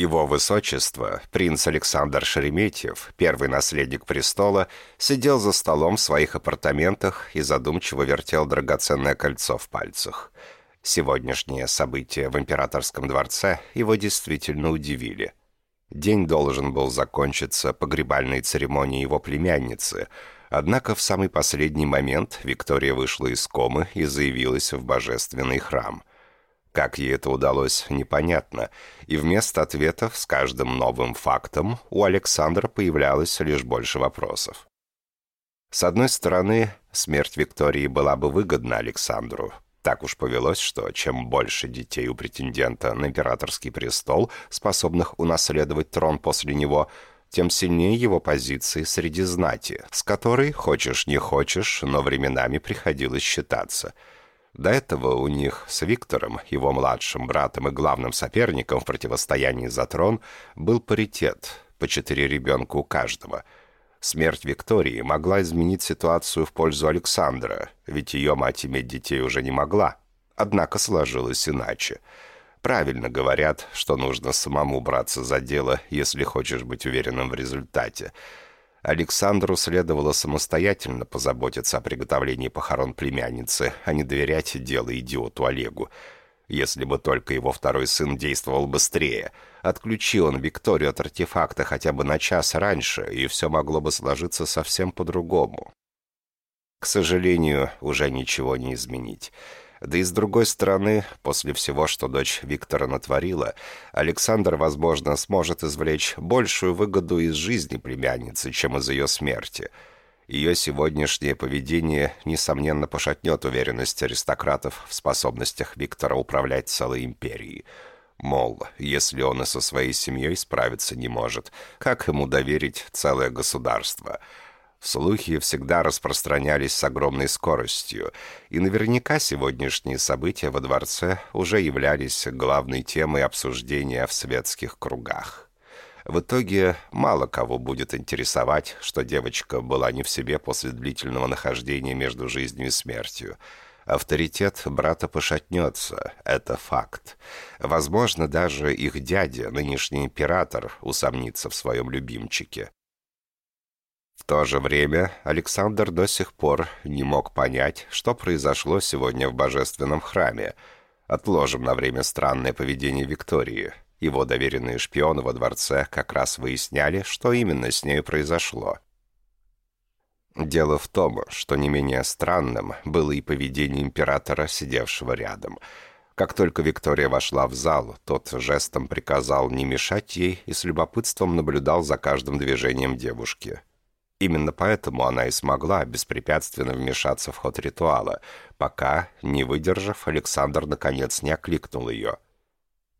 Его высочество, принц Александр Шереметьев, первый наследник престола, сидел за столом в своих апартаментах и задумчиво вертел драгоценное кольцо в пальцах. Сегодняшние события в императорском дворце его действительно удивили. День должен был закончиться погребальной церемонией его племянницы, однако в самый последний момент Виктория вышла из комы и заявилась в божественный храм – как ей это удалось, непонятно, и вместо ответов с каждым новым фактом у Александра появлялось лишь больше вопросов. С одной стороны, смерть Виктории была бы выгодна Александру. Так уж повелось, что чем больше детей у претендента на императорский престол, способных унаследовать трон после него, тем сильнее его позиции среди знати, с которой, хочешь не хочешь, но временами приходилось считаться – до этого у них с Виктором, его младшим братом и главным соперником в противостоянии за трон, был паритет, по четыре ребенка у каждого. Смерть Виктории могла изменить ситуацию в пользу Александра, ведь ее мать иметь детей уже не могла. Однако сложилось иначе. Правильно говорят, что нужно самому браться за дело, если хочешь быть уверенным в результате – Александру следовало самостоятельно позаботиться о приготовлении похорон племянницы, а не доверять дело идиоту Олегу. Если бы только его второй сын действовал быстрее. Отключи он Викторию от артефакта хотя бы на час раньше, и все могло бы сложиться совсем по-другому. К сожалению, уже ничего не изменить. Да и с другой стороны, после всего, что дочь Виктора натворила, Александр, возможно, сможет извлечь большую выгоду из жизни племянницы, чем из ее смерти. Ее сегодняшнее поведение, несомненно, пошатнет уверенность аристократов в способностях Виктора управлять целой империей. Мол, если он и со своей семьей справиться не может, как ему доверить целое государство – Слухи всегда распространялись с огромной скоростью, и наверняка сегодняшние события во дворце уже являлись главной темой обсуждения в светских кругах. В итоге мало кого будет интересовать, что девочка была не в себе после длительного нахождения между жизнью и смертью. Авторитет брата пошатнется, это факт. Возможно, даже их дядя, нынешний император, усомнится в своем любимчике. То же время Александр до сих пор не мог понять, что произошло сегодня в божественном храме. Отложим на время странное поведение Виктории. Его доверенные шпионы во дворце как раз выясняли, что именно с ней произошло. Дело в том, что не менее странным было и поведение императора, сидевшего рядом. Как только Виктория вошла в зал, тот жестом приказал не мешать ей и с любопытством наблюдал за каждым движением девушки. Именно поэтому она и смогла беспрепятственно вмешаться в ход ритуала, пока, не выдержав, Александр наконец не окликнул ее.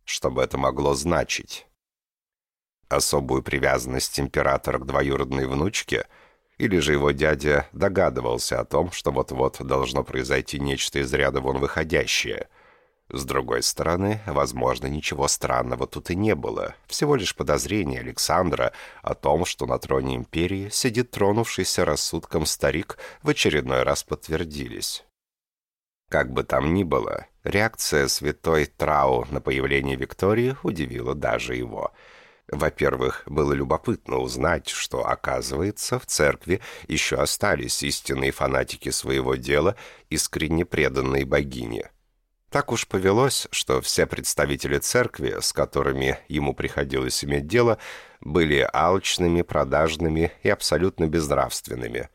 Что бы это могло значить? Особую привязанность императора к двоюродной внучке? Или же его дядя догадывался о том, что вот-вот должно произойти нечто из ряда вон выходящее – с другой стороны, возможно, ничего странного тут и не было. Всего лишь подозрение Александра о том, что на троне империи сидит тронувшийся рассудком старик, в очередной раз подтвердились. Как бы там ни было, реакция святой Трау на появление Виктории удивила даже его. Во-первых, было любопытно узнать, что, оказывается, в церкви еще остались истинные фанатики своего дела, искренне преданные богине – так уж повелось, что все представители церкви, с которыми ему приходилось иметь дело, были алчными, продажными и абсолютно безнравственными.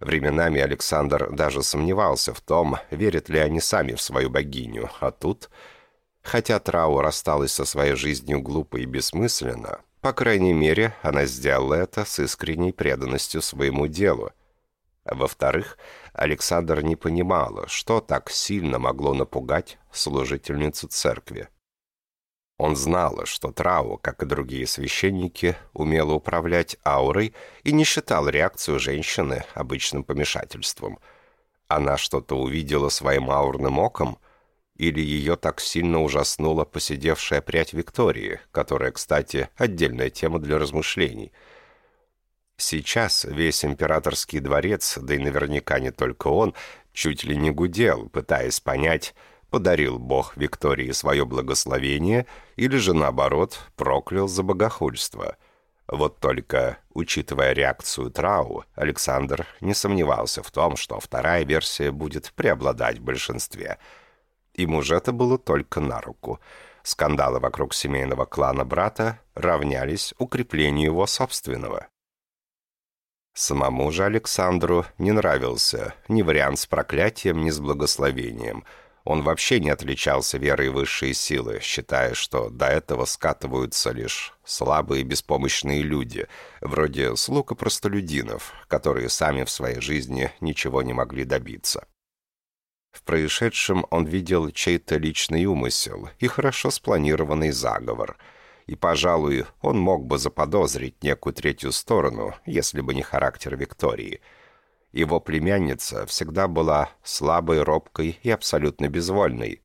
Временами Александр даже сомневался в том, верят ли они сами в свою богиню, а тут... Хотя Трау рассталась со своей жизнью глупо и бессмысленно, по крайней мере, она сделала это с искренней преданностью своему делу. Во-вторых, Александр не понимала, что так сильно могло напугать служительницу церкви. Он знал, что Трау, как и другие священники, умела управлять аурой и не считал реакцию женщины обычным помешательством. Она что-то увидела своим аурным оком, или ее так сильно ужаснула посидевшая прядь Виктории, которая, кстати, отдельная тема для размышлений – Сейчас весь императорский дворец, да и наверняка не только он, чуть ли не гудел, пытаясь понять, Подарил Бог Виктории свое благословение или же, наоборот, проклял за богохульство. Вот только, учитывая реакцию Трау, Александр не сомневался в том, что вторая версия будет преобладать в большинстве. Ему же это было только на руку. Скандалы вокруг семейного клана брата равнялись укреплению его собственного. Самому же Александру не нравился ни вариант с проклятием, ни с благословением. Он вообще не отличался верой в высшие силы, считая, что до этого скатываются лишь слабые беспомощные люди, вроде слуг и простолюдинов, которые сами в своей жизни ничего не могли добиться. В происшедшем он видел чей-то личный умысел и хорошо спланированный заговор – и, пожалуй, он мог бы заподозрить некую третью сторону, если бы не характер Виктории. Его племянница всегда была слабой, робкой и абсолютно безвольной.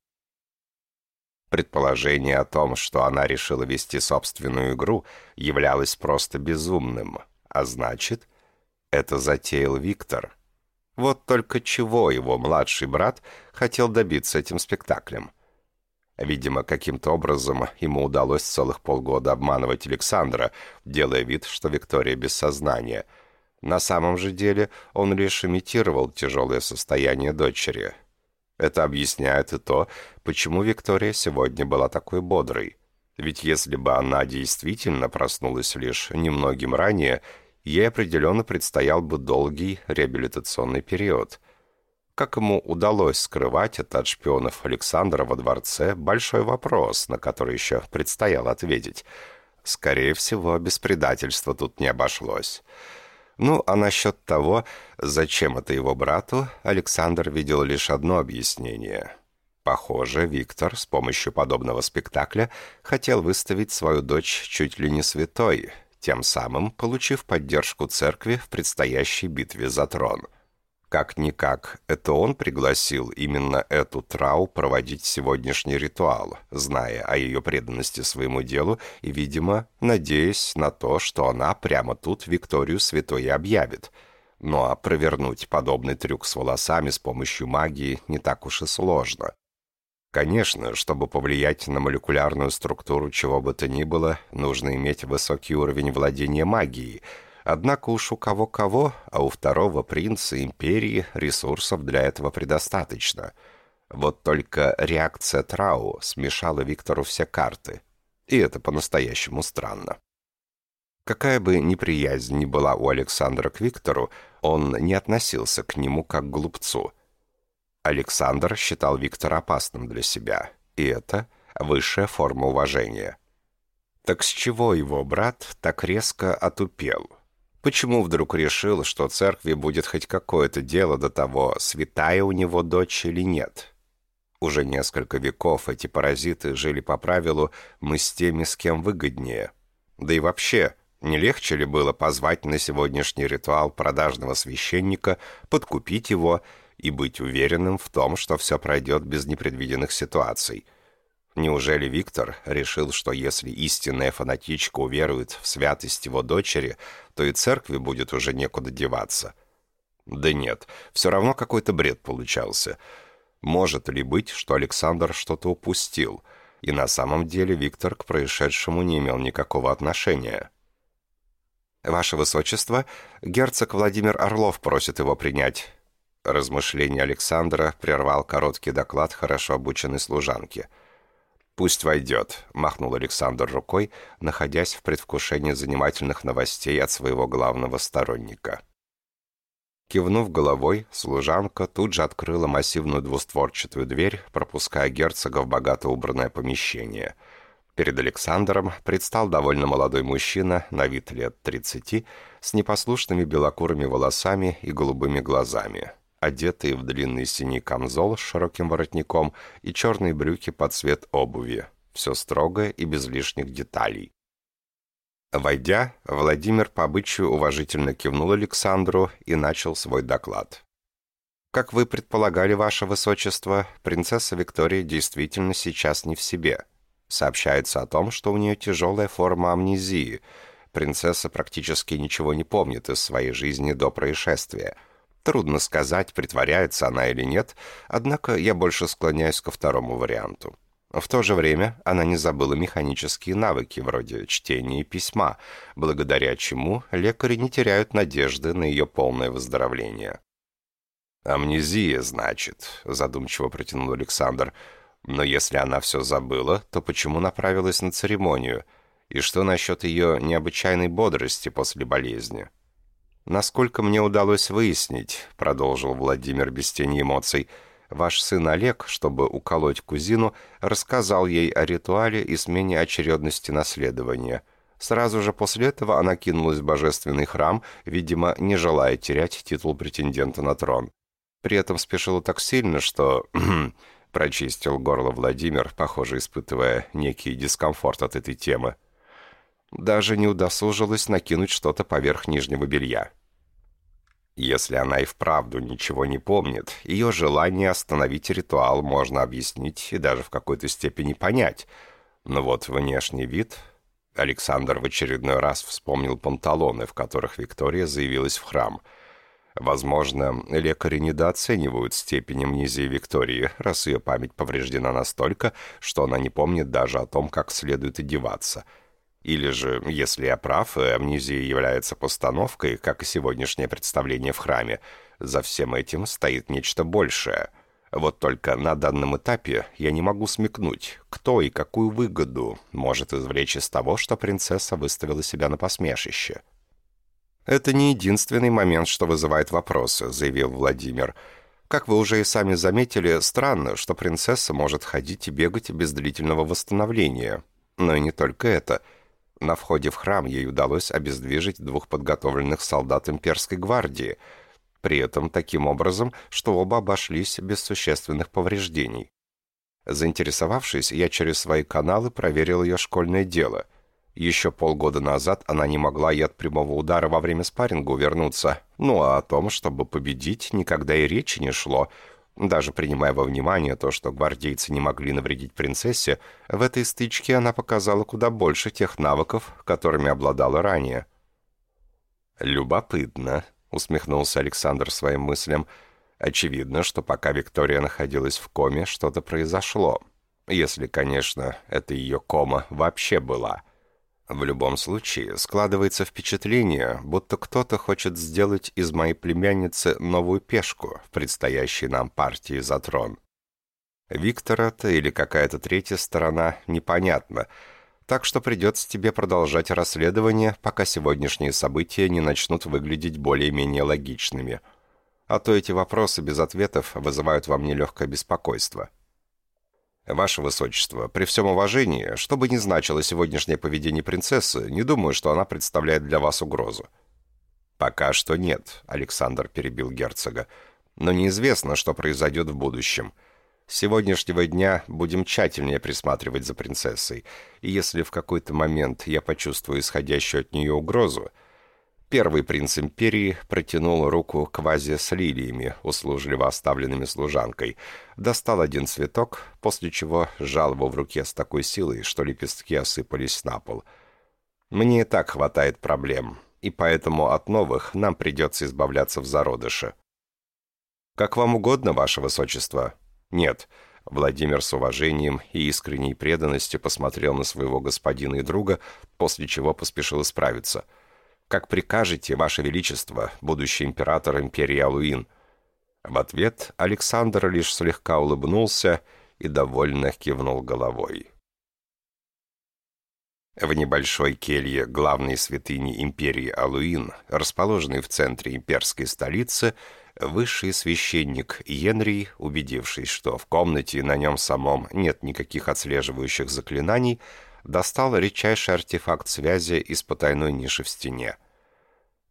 Предположение о том, что она решила вести собственную игру, являлось просто безумным, а значит, это затеял Виктор. Вот только чего его младший брат хотел добиться этим спектаклем – Видимо, каким-то образом ему удалось целых полгода обманывать Александра, делая вид, что Виктория без сознания. На самом же деле он лишь имитировал тяжелое состояние дочери. Это объясняет и то, почему Виктория сегодня была такой бодрой. Ведь если бы она действительно проснулась лишь немногим ранее, ей определенно предстоял бы долгий реабилитационный период – как ему удалось скрывать это от шпионов Александра во дворце – большой вопрос, на который еще предстояло ответить. Скорее всего, без предательства тут не обошлось. Ну, а насчет того, зачем это его брату, Александр видел лишь одно объяснение. Похоже, Виктор с помощью подобного спектакля хотел выставить свою дочь чуть ли не святой, тем самым получив поддержку церкви в предстоящей битве за трон – как-никак, это он пригласил именно эту Трау проводить сегодняшний ритуал, зная о ее преданности своему делу и, видимо, надеясь на то, что она прямо тут Викторию Святой объявит. Ну а провернуть подобный трюк с волосами с помощью магии не так уж и сложно. Конечно, чтобы повлиять на молекулярную структуру чего бы то ни было, нужно иметь высокий уровень владения магией – Однако уж у кого-кого, а у второго принца империи ресурсов для этого предостаточно. Вот только реакция Трау смешала Виктору все карты. И это по-настоящему странно. Какая бы неприязнь ни была у Александра к Виктору, он не относился к нему как к глупцу. Александр считал Виктора опасным для себя, и это высшая форма уважения. Так с чего его брат так резко отупел? Почему вдруг решил, что церкви будет хоть какое-то дело до того, святая у него дочь или нет? Уже несколько веков эти паразиты жили по правилу «мы с теми, с кем выгоднее». Да и вообще, не легче ли было позвать на сегодняшний ритуал продажного священника, подкупить его и быть уверенным в том, что все пройдет без непредвиденных ситуаций – Неужели Виктор решил, что если истинная фанатичка уверует в святость его дочери, то и церкви будет уже некуда деваться? Да нет, все равно какой-то бред получался. Может ли быть, что Александр что-то упустил, и на самом деле Виктор к происшедшему не имел никакого отношения? «Ваше Высочество, герцог Владимир Орлов просит его принять». Размышление Александра прервал короткий доклад хорошо обученной служанки – «Пусть войдет», — махнул Александр рукой, находясь в предвкушении занимательных новостей от своего главного сторонника. Кивнув головой, служанка тут же открыла массивную двустворчатую дверь, пропуская герцога в богато убранное помещение. Перед Александром предстал довольно молодой мужчина, на вид лет тридцати, с непослушными белокурыми волосами и голубыми глазами одетые в длинный синий камзол с широким воротником и черные брюки под цвет обуви. Все строго и без лишних деталей. Войдя, Владимир по обычаю уважительно кивнул Александру и начал свой доклад. «Как вы предполагали, ваше высочество, принцесса Виктория действительно сейчас не в себе. Сообщается о том, что у нее тяжелая форма амнезии. Принцесса практически ничего не помнит из своей жизни до происшествия» Трудно сказать, притворяется она или нет, однако я больше склоняюсь ко второму варианту. В то же время она не забыла механические навыки, вроде чтения и письма, благодаря чему лекари не теряют надежды на ее полное выздоровление. «Амнезия, значит», — задумчиво протянул Александр. «Но если она все забыла, то почему направилась на церемонию? И что насчет ее необычайной бодрости после болезни?» «Насколько мне удалось выяснить», — продолжил Владимир без тени эмоций, — Ваш сын Олег, чтобы уколоть кузину, рассказал ей о ритуале и смене очередности наследования. Сразу же после этого она кинулась в божественный храм, видимо, не желая терять титул претендента на трон. При этом спешила так сильно, что... прочистил горло Владимир, похоже, испытывая некий дискомфорт от этой темы. Даже не удосужилась накинуть что-то поверх нижнего белья. Если она и вправду ничего не помнит, ее желание остановить ритуал можно объяснить и даже в какой-то степени понять. Но вот внешний вид... Александр в очередной раз вспомнил панталоны, в которых Виктория заявилась в храм. Возможно, лекари недооценивают степень амнезии Виктории, раз ее память повреждена настолько, что она не помнит даже о том, как следует одеваться — или же, если я прав, амнезия является постановкой, как и сегодняшнее представление в храме, за всем этим стоит нечто большее. Вот только на данном этапе я не могу смекнуть, кто и какую выгоду может извлечь из того, что принцесса выставила себя на посмешище. «Это не единственный момент, что вызывает вопросы», — заявил Владимир. «Как вы уже и сами заметили, странно, что принцесса может ходить и бегать без длительного восстановления. Но и не только это — на входе в храм ей удалось обездвижить двух подготовленных солдат имперской гвардии, при этом таким образом, что оба обошлись без существенных повреждений. Заинтересовавшись, я через свои каналы проверил ее школьное дело. Еще полгода назад она не могла и от прямого удара во время спарринга увернуться, ну а о том, чтобы победить, никогда и речи не шло — даже принимая во внимание то, что гвардейцы не могли навредить принцессе, в этой стычке она показала куда больше тех навыков, которыми обладала ранее. «Любопытно», — усмехнулся Александр своим мыслям. «Очевидно, что пока Виктория находилась в коме, что-то произошло. Если, конечно, это ее кома вообще была». В любом случае, складывается впечатление, будто кто-то хочет сделать из моей племянницы новую пешку в предстоящей нам партии за трон. Виктора-то или какая-то третья сторона непонятно, так что придется тебе продолжать расследование, пока сегодняшние события не начнут выглядеть более-менее логичными. А то эти вопросы без ответов вызывают во мне легкое беспокойство. «Ваше Высочество, при всем уважении, что бы ни значило сегодняшнее поведение принцессы, не думаю, что она представляет для вас угрозу». «Пока что нет», — Александр перебил герцога. «Но неизвестно, что произойдет в будущем. С сегодняшнего дня будем тщательнее присматривать за принцессой, и если в какой-то момент я почувствую исходящую от нее угрозу, Первый принц империи протянул руку к вазе с лилиями, услужливо оставленными служанкой, достал один цветок, после чего сжал его в руке с такой силой, что лепестки осыпались на пол. «Мне и так хватает проблем, и поэтому от новых нам придется избавляться в зародыше». «Как вам угодно, ваше высочество?» «Нет». Владимир с уважением и искренней преданностью посмотрел на своего господина и друга, после чего поспешил исправиться – как прикажете, Ваше Величество, будущий император империи Алуин». В ответ Александр лишь слегка улыбнулся и довольно кивнул головой. В небольшой келье главной святыни империи Алуин, расположенной в центре имперской столицы, высший священник Йенри, убедившись, что в комнате на нем самом нет никаких отслеживающих заклинаний, достал редчайший артефакт связи из потайной ниши в стене.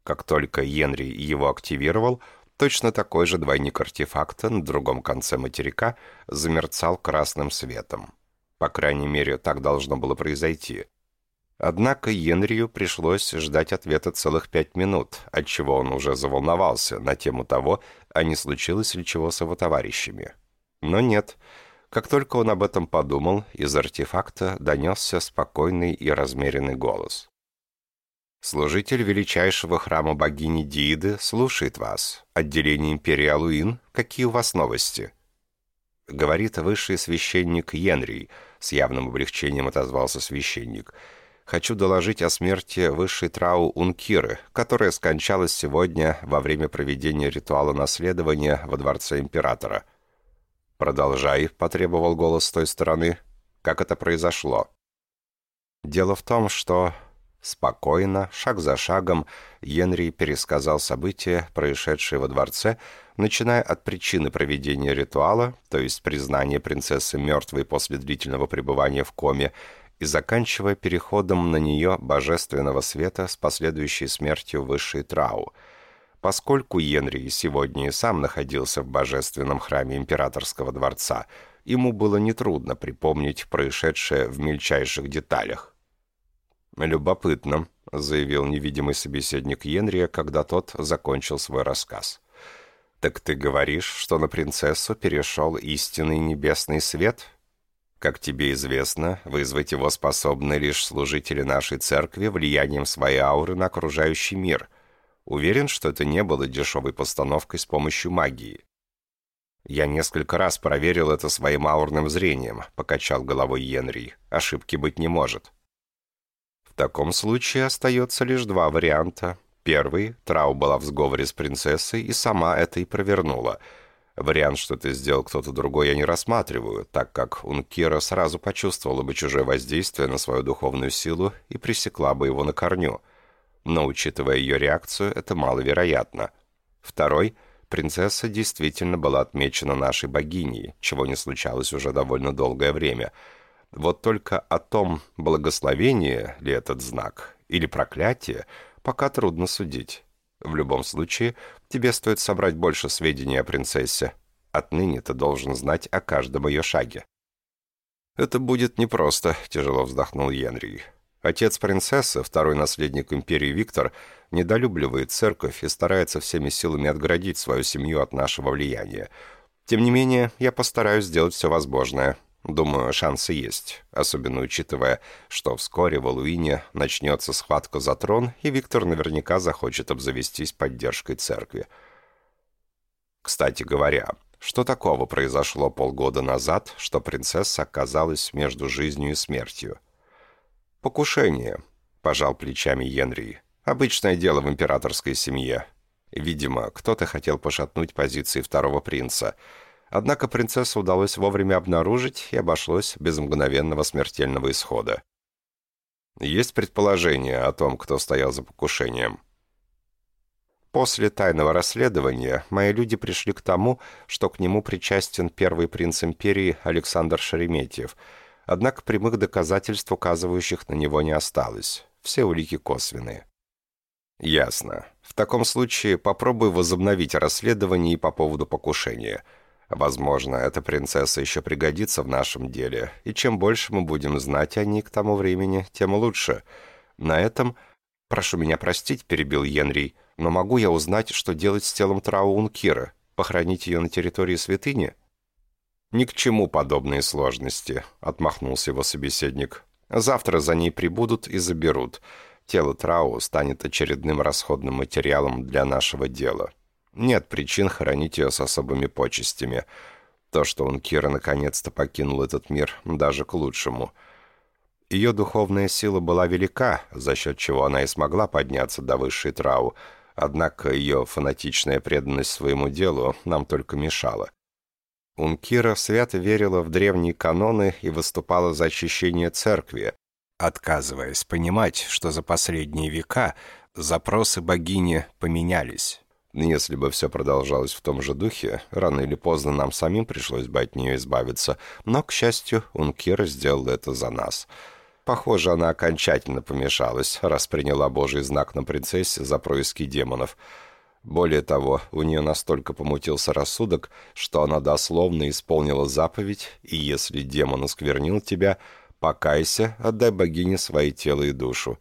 Как только Йенри его активировал, точно такой же двойник артефакта на другом конце материка замерцал красным светом. По крайней мере, так должно было произойти. Однако Йенрию пришлось ждать ответа целых пять минут, отчего он уже заволновался на тему того, а не случилось ли чего с его товарищами. Но нет, как только он об этом подумал, из артефакта донесся спокойный и размеренный голос. Служитель величайшего храма богини Дииды слушает вас. Отделение империи Алуин, какие у вас новости?» Говорит высший священник Йенрий. С явным облегчением отозвался священник. «Хочу доложить о смерти высшей трау Ункиры, которая скончалась сегодня во время проведения ритуала наследования во дворце императора». «Продолжай», — потребовал голос с той стороны. «Как это произошло?» «Дело в том, что Спокойно, шаг за шагом, Генри пересказал события, происшедшие во дворце, начиная от причины проведения ритуала, то есть признания принцессы мертвой после длительного пребывания в коме, и заканчивая переходом на нее божественного света с последующей смертью высшей Трау. Поскольку Генри сегодня и сам находился в божественном храме императорского дворца, ему было нетрудно припомнить происшедшее в мельчайших деталях. «Любопытно», — заявил невидимый собеседник Йенрия, когда тот закончил свой рассказ. «Так ты говоришь, что на принцессу перешел истинный небесный свет?» «Как тебе известно, вызвать его способны лишь служители нашей церкви влиянием своей ауры на окружающий мир. Уверен, что это не было дешевой постановкой с помощью магии». «Я несколько раз проверил это своим аурным зрением», — покачал головой Йенри. «Ошибки быть не может». В таком случае остается лишь два варианта. Первый – Трау была в сговоре с принцессой и сама это и провернула. Вариант, что это сделал кто-то другой, я не рассматриваю, так как Ункира сразу почувствовала бы чужое воздействие на свою духовную силу и пресекла бы его на корню. Но, учитывая ее реакцию, это маловероятно. Второй – принцесса действительно была отмечена нашей богиней, чего не случалось уже довольно долгое время – вот только о том, благословение ли этот знак или проклятие, пока трудно судить. В любом случае, тебе стоит собрать больше сведений о принцессе. Отныне ты должен знать о каждом ее шаге. «Это будет непросто», — тяжело вздохнул Генри. Отец принцессы, второй наследник империи Виктор, недолюбливает церковь и старается всеми силами отгородить свою семью от нашего влияния. Тем не менее, я постараюсь сделать все возможное. Думаю, шансы есть, особенно учитывая, что вскоре в Алуине начнется схватка за трон, и Виктор наверняка захочет обзавестись поддержкой церкви. Кстати говоря, что такого произошло полгода назад, что принцесса оказалась между жизнью и смертью? «Покушение», — пожал плечами Генри. «Обычное дело в императорской семье. Видимо, кто-то хотел пошатнуть позиции второго принца — Однако принцессу удалось вовремя обнаружить и обошлось без мгновенного смертельного исхода. Есть предположение о том, кто стоял за покушением. После тайного расследования мои люди пришли к тому, что к нему причастен первый принц империи Александр Шереметьев, однако прямых доказательств, указывающих на него, не осталось. Все улики косвенные. Ясно. В таком случае попробуй возобновить расследование по поводу покушения – Возможно, эта принцесса еще пригодится в нашем деле, и чем больше мы будем знать о ней к тому времени, тем лучше. На этом... Прошу меня простить, перебил Йенри, но могу я узнать, что делать с телом Траункира? Похоронить ее на территории святыни? «Ни к чему подобные сложности», — отмахнулся его собеседник. «Завтра за ней прибудут и заберут. Тело Трау станет очередным расходным материалом для нашего дела. Нет причин хоронить ее с особыми почестями. То, что он Кира наконец-то покинул этот мир, даже к лучшему. Ее духовная сила была велика, за счет чего она и смогла подняться до высшей трау, однако ее фанатичная преданность своему делу нам только мешала. Ункира свято верила в древние каноны и выступала за очищение церкви, отказываясь понимать, что за последние века запросы богини поменялись. Если бы все продолжалось в том же духе, рано или поздно нам самим пришлось бы от нее избавиться, но, к счастью, Ункира сделал это за нас. Похоже, она окончательно помешалась, раз приняла божий знак на принцессе за происки демонов. Более того, у нее настолько помутился рассудок, что она дословно исполнила заповедь, и если демон осквернил тебя, покайся, отдай богине свои тело и душу.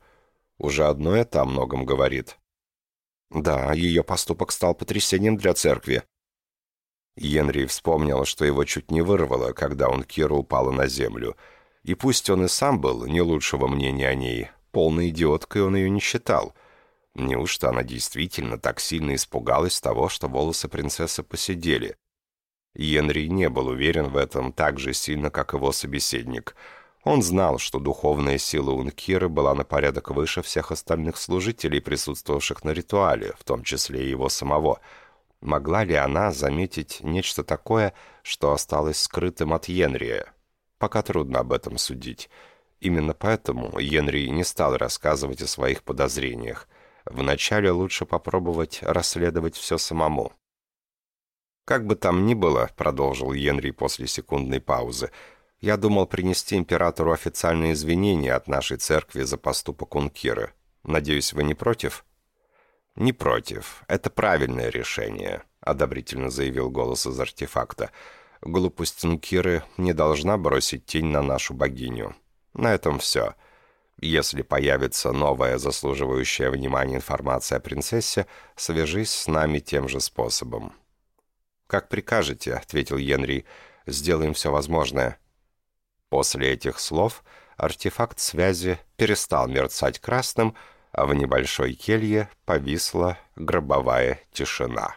Уже одно это о многом говорит. Да, ее поступок стал потрясением для церкви. Генри вспомнил, что его чуть не вырвало, когда он Кира упала на землю. И пусть он и сам был не лучшего мнения о ней, полной идиоткой он ее не считал. Неужто она действительно так сильно испугалась того, что волосы принцессы посидели? Генри не был уверен в этом так же сильно, как его собеседник. Он знал, что духовная сила Ункиры была на порядок выше всех остальных служителей, присутствовавших на ритуале, в том числе и его самого. Могла ли она заметить нечто такое, что осталось скрытым от Йенрия? Пока трудно об этом судить. Именно поэтому Йенри не стал рассказывать о своих подозрениях. Вначале лучше попробовать расследовать все самому. «Как бы там ни было», — продолжил Генри после секундной паузы, «я думал принести императору официальные извинения от нашей церкви за поступок Ункиры. Надеюсь, вы не против?» «Не против. Это правильное решение», — одобрительно заявил голос из артефакта. «Глупость Ункиры не должна бросить тень на нашу богиню. На этом все. Если появится новая заслуживающая внимания информация о принцессе, свяжись с нами тем же способом». «Как прикажете», — ответил Генри, — «сделаем все возможное». После этих слов артефакт связи перестал мерцать красным, а в небольшой келье повисла гробовая тишина.